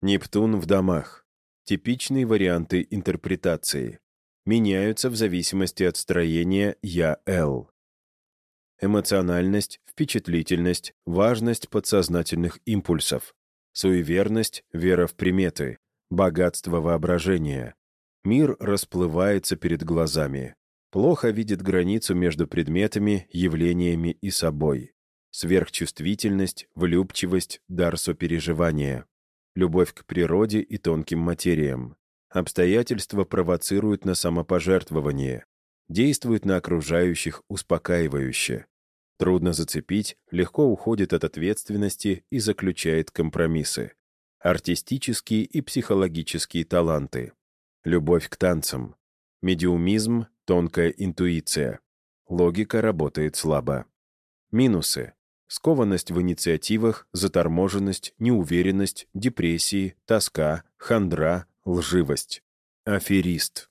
Нептун в домах. Типичные варианты интерпретации. Меняются в зависимости от строения «я-л». Эмоциональность, впечатлительность, важность подсознательных импульсов, суеверность, вера в приметы, богатство воображения. Мир расплывается перед глазами. Плохо видит границу между предметами, явлениями и собой. Сверхчувствительность, влюбчивость, дар сопереживания. Любовь к природе и тонким материям. Обстоятельства провоцируют на самопожертвование. Действуют на окружающих успокаивающе. Трудно зацепить, легко уходит от ответственности и заключает компромиссы. Артистические и психологические таланты. Любовь к танцам. Медиумизм, тонкая интуиция. Логика работает слабо. Минусы. Скованность в инициативах, заторможенность, неуверенность, депрессии, тоска, хандра, лживость. Аферист.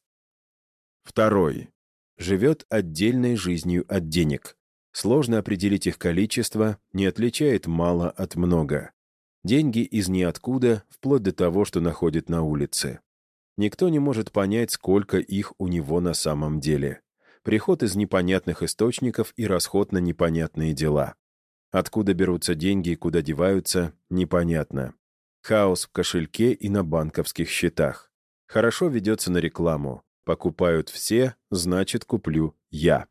Второй. Живет отдельной жизнью от денег. Сложно определить их количество, не отличает мало от много. Деньги из ниоткуда, вплоть до того, что находит на улице. Никто не может понять, сколько их у него на самом деле. Приход из непонятных источников и расход на непонятные дела. Откуда берутся деньги и куда деваются, непонятно. Хаос в кошельке и на банковских счетах. Хорошо ведется на рекламу. Покупают все, значит, куплю я.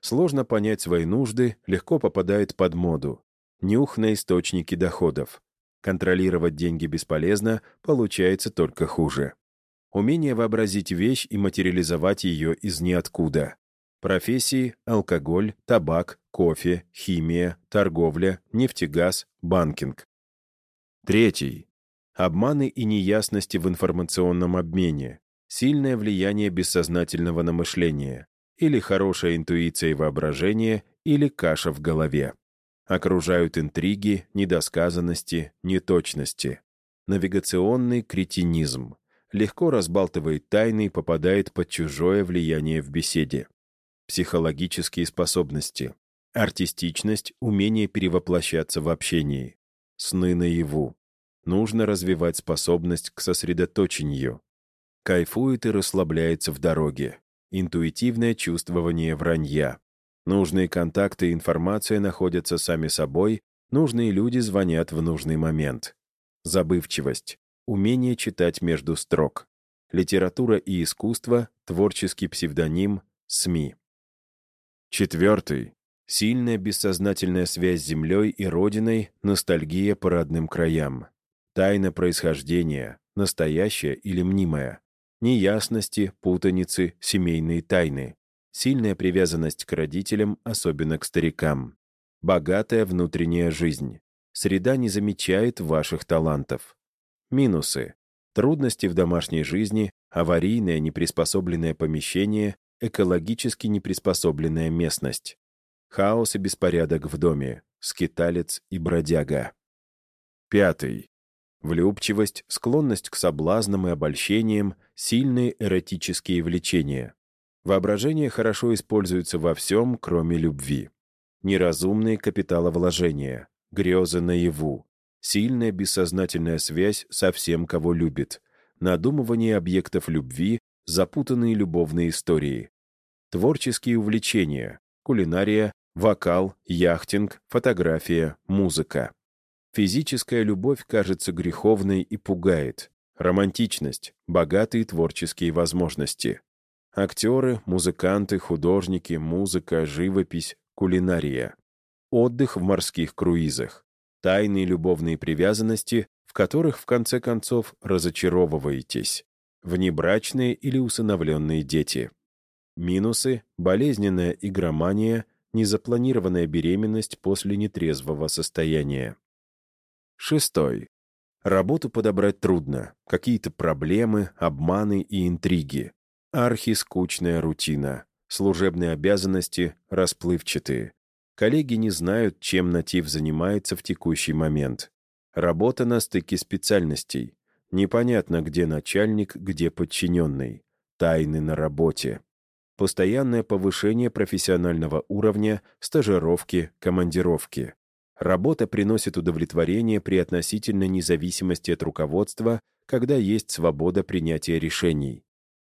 Сложно понять свои нужды, легко попадает под моду. Нюх на источники доходов. Контролировать деньги бесполезно, получается только хуже. Умение вообразить вещь и материализовать ее из ниоткуда. Профессии – алкоголь, табак, кофе, химия, торговля, нефтегаз, банкинг. Третий. Обманы и неясности в информационном обмене. Сильное влияние бессознательного на мышление. Или хорошая интуиция и воображение, или каша в голове. Окружают интриги, недосказанности, неточности. Навигационный кретинизм. Легко разбалтывает тайны и попадает под чужое влияние в беседе психологические способности, артистичность, умение перевоплощаться в общении, сны наяву. Нужно развивать способность к сосредоточению. Кайфует и расслабляется в дороге. Интуитивное чувствование вранья. Нужные контакты и информация находятся сами собой, нужные люди звонят в нужный момент. Забывчивость. Умение читать между строк. Литература и искусство, творческий псевдоним, СМИ. Четвертый. Сильная бессознательная связь с землей и родиной, ностальгия по родным краям. Тайна происхождения, настоящая или мнимая. Неясности, путаницы, семейные тайны. Сильная привязанность к родителям, особенно к старикам. Богатая внутренняя жизнь. Среда не замечает ваших талантов. Минусы. Трудности в домашней жизни, аварийное неприспособленное помещение, экологически неприспособленная местность. Хаос и беспорядок в доме, скиталец и бродяга. Пятый. Влюбчивость, склонность к соблазнам и обольщениям, сильные эротические влечения. Воображение хорошо используется во всем, кроме любви. Неразумные капиталовложения, грезы наяву, сильная бессознательная связь со всем, кого любит, надумывание объектов любви, запутанные любовные истории, творческие увлечения, кулинария, вокал, яхтинг, фотография, музыка. Физическая любовь кажется греховной и пугает. Романтичность, богатые творческие возможности. Актеры, музыканты, художники, музыка, живопись, кулинария. Отдых в морских круизах. Тайные любовные привязанности, в которых, в конце концов, разочаровываетесь. Внебрачные или усыновленные дети. Минусы — болезненная игромания, незапланированная беременность после нетрезвого состояния. Шестой. Работу подобрать трудно. Какие-то проблемы, обманы и интриги. Архискучная рутина. Служебные обязанности расплывчатые. Коллеги не знают, чем натив занимается в текущий момент. Работа на стыке специальностей. Непонятно, где начальник, где подчиненный. Тайны на работе постоянное повышение профессионального уровня, стажировки, командировки. Работа приносит удовлетворение при относительной независимости от руководства, когда есть свобода принятия решений.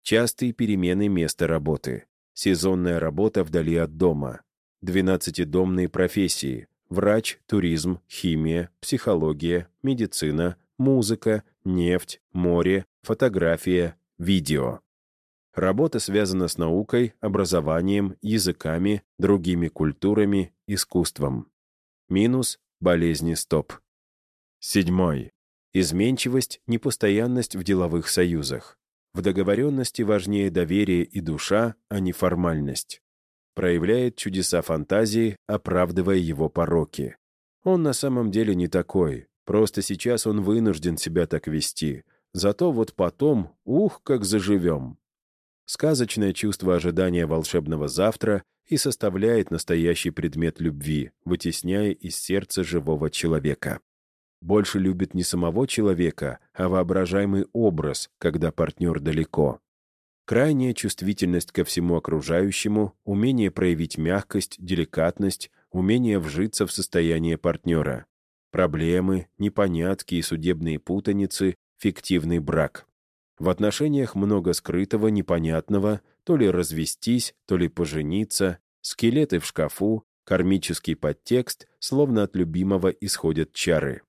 Частые перемены места работы. Сезонная работа вдали от дома. Двенадцатидомные профессии. Врач, туризм, химия, психология, медицина, музыка, нефть, море, фотография, видео. Работа связана с наукой, образованием, языками, другими культурами, искусством. Минус – болезни стоп. Седьмой. Изменчивость, непостоянность в деловых союзах. В договоренности важнее доверие и душа, а не формальность. Проявляет чудеса фантазии, оправдывая его пороки. Он на самом деле не такой, просто сейчас он вынужден себя так вести. Зато вот потом, ух, как заживем. Сказочное чувство ожидания волшебного завтра и составляет настоящий предмет любви, вытесняя из сердца живого человека. Больше любит не самого человека, а воображаемый образ, когда партнер далеко. Крайняя чувствительность ко всему окружающему, умение проявить мягкость, деликатность, умение вжиться в состояние партнера. Проблемы, непонятки и судебные путаницы, фиктивный брак. В отношениях много скрытого, непонятного, то ли развестись, то ли пожениться, скелеты в шкафу, кармический подтекст, словно от любимого исходят чары.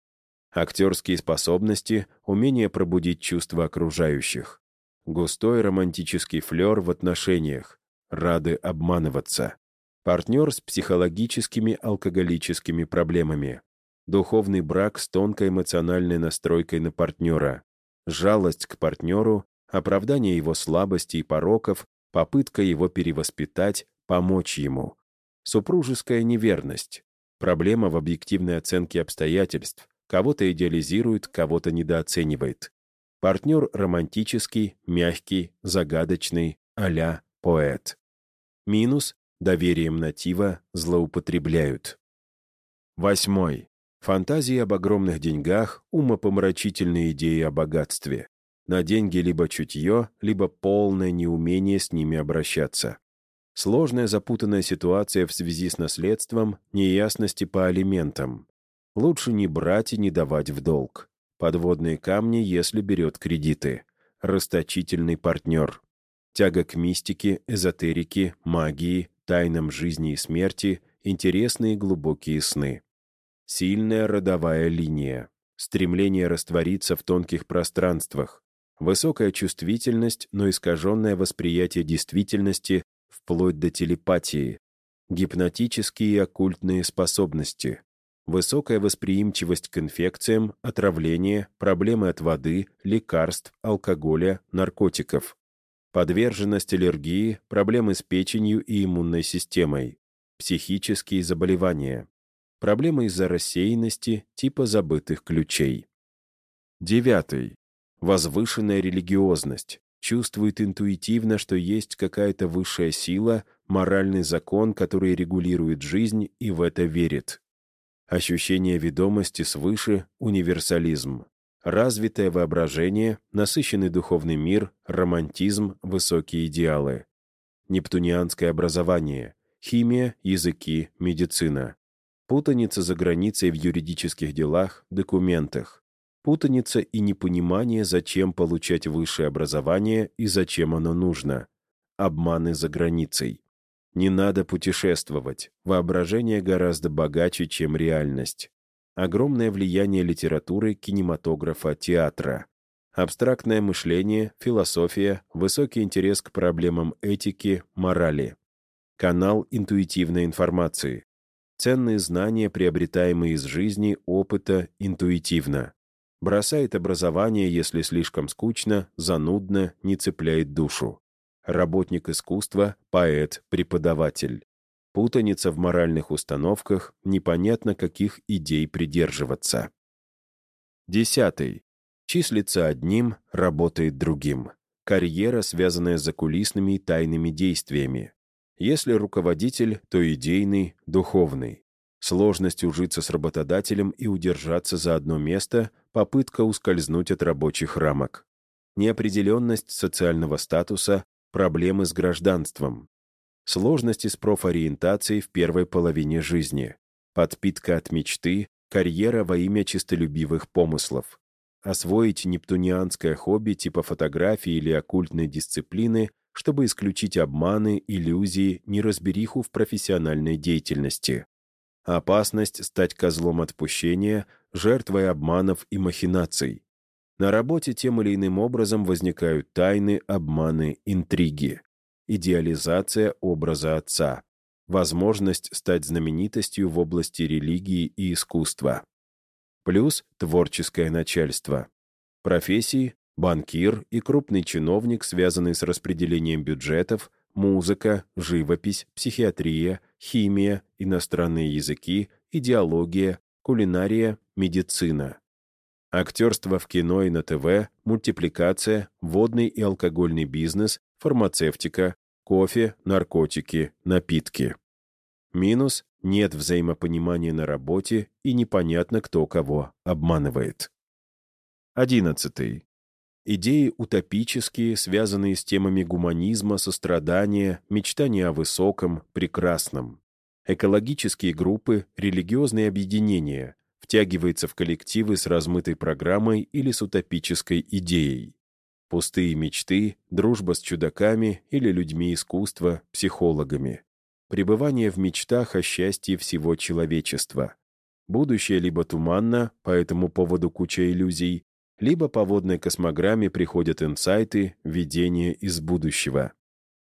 Актерские способности, умение пробудить чувства окружающих. Густой романтический флер в отношениях. Рады обманываться. Партнер с психологическими алкоголическими проблемами. Духовный брак с тонкой эмоциональной настройкой на партнера. Жалость к партнеру, оправдание его слабостей и пороков, попытка его перевоспитать, помочь ему. Супружеская неверность. Проблема в объективной оценке обстоятельств, Кого-то идеализирует, кого-то недооценивает. Партнер романтический, мягкий, загадочный, а поэт. Минус — доверием натива злоупотребляют. Восьмой. Фантазии об огромных деньгах, умопомрачительные идеи о богатстве. На деньги либо чутье, либо полное неумение с ними обращаться. Сложная запутанная ситуация в связи с наследством, неясности по алиментам. Лучше не брать и не давать в долг. Подводные камни, если берет кредиты. Расточительный партнер. Тяга к мистике, эзотерике, магии, тайнам жизни и смерти, интересные глубокие сны. Сильная родовая линия. Стремление раствориться в тонких пространствах. Высокая чувствительность, но искаженное восприятие действительности вплоть до телепатии. Гипнотические и оккультные способности высокая восприимчивость к инфекциям, отравление, проблемы от воды, лекарств, алкоголя, наркотиков, подверженность аллергии, проблемы с печенью и иммунной системой, психические заболевания, проблемы из-за рассеянности типа забытых ключей. Девятый. Возвышенная религиозность. Чувствует интуитивно, что есть какая-то высшая сила, моральный закон, который регулирует жизнь, и в это верит. Ощущение ведомости свыше, универсализм. Развитое воображение, насыщенный духовный мир, романтизм, высокие идеалы. Нептунианское образование, химия, языки, медицина. Путаница за границей в юридических делах, документах. Путаница и непонимание, зачем получать высшее образование и зачем оно нужно. Обманы за границей. Не надо путешествовать. Воображение гораздо богаче, чем реальность. Огромное влияние литературы, кинематографа, театра. Абстрактное мышление, философия, высокий интерес к проблемам этики, морали. Канал интуитивной информации. Ценные знания, приобретаемые из жизни, опыта, интуитивно. Бросает образование, если слишком скучно, занудно, не цепляет душу работник искусства, поэт, преподаватель. Путаница в моральных установках, непонятно каких идей придерживаться. Десятый. Числится одним, работает другим. Карьера, связанная с закулисными и тайными действиями. Если руководитель, то идейный, духовный. Сложность ужиться с работодателем и удержаться за одно место, попытка ускользнуть от рабочих рамок. Неопределенность социального статуса, проблемы с гражданством, сложности с профориентацией в первой половине жизни, подпитка от мечты, карьера во имя чистолюбивых помыслов. Освоить нептунианское хобби типа фотографии или оккультной дисциплины, чтобы исключить обманы, иллюзии, неразбериху в профессиональной деятельности. Опасность стать козлом отпущения, жертвой обманов и махинаций. На работе тем или иным образом возникают тайны, обманы, интриги. Идеализация образа отца. Возможность стать знаменитостью в области религии и искусства. Плюс творческое начальство. Профессии – банкир и крупный чиновник, связанный с распределением бюджетов, музыка, живопись, психиатрия, химия, иностранные языки, идеология, кулинария, медицина. Актерство в кино и на ТВ, мультипликация, водный и алкогольный бизнес, фармацевтика, кофе, наркотики, напитки. Минус — нет взаимопонимания на работе и непонятно, кто кого обманывает. Одиннадцатый. Идеи утопические, связанные с темами гуманизма, сострадания, мечтания о высоком, прекрасном. Экологические группы, религиозные объединения, втягивается в коллективы с размытой программой или с утопической идеей. Пустые мечты, дружба с чудаками или людьми искусства, психологами. Пребывание в мечтах о счастье всего человечества. Будущее либо туманно, по этому поводу куча иллюзий, либо по водной космограмме приходят инсайты, видения из будущего.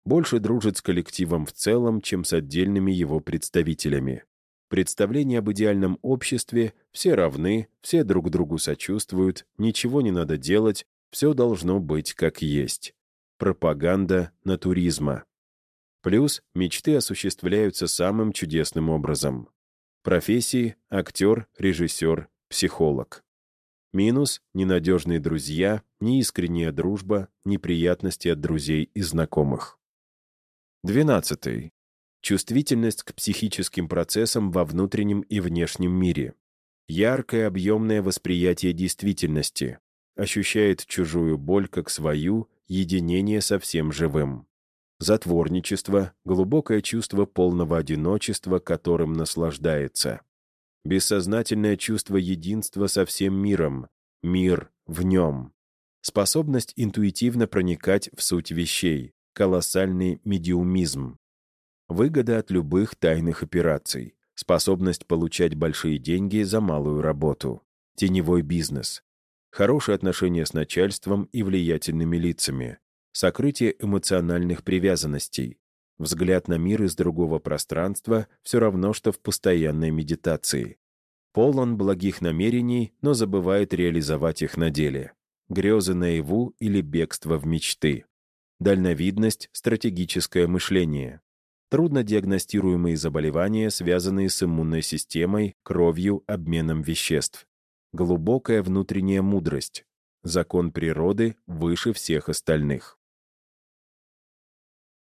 Больше дружит с коллективом в целом, чем с отдельными его представителями. Представление об идеальном обществе «все равны, все друг другу сочувствуют, ничего не надо делать, все должно быть как есть». Пропаганда натуризма. Плюс мечты осуществляются самым чудесным образом. Профессии — актер, режиссер, психолог. Минус — ненадежные друзья, неискренняя дружба, неприятности от друзей и знакомых. 12. Чувствительность к психическим процессам во внутреннем и внешнем мире. Яркое объемное восприятие действительности. Ощущает чужую боль как свою, единение со всем живым. Затворничество, глубокое чувство полного одиночества, которым наслаждается бессознательное чувство единства со всем миром, мир в нем, способность интуитивно проникать в суть вещей, колоссальный медиумизм, выгода от любых тайных операций, способность получать большие деньги за малую работу, теневой бизнес, хорошие отношения с начальством и влиятельными лицами, сокрытие эмоциональных привязанностей, Взгляд на мир из другого пространства все равно, что в постоянной медитации. Полон благих намерений, но забывает реализовать их на деле. Грезы наяву или бегство в мечты. Дальновидность, стратегическое мышление. Трудно диагностируемые заболевания, связанные с иммунной системой, кровью, обменом веществ. Глубокая внутренняя мудрость. Закон природы выше всех остальных.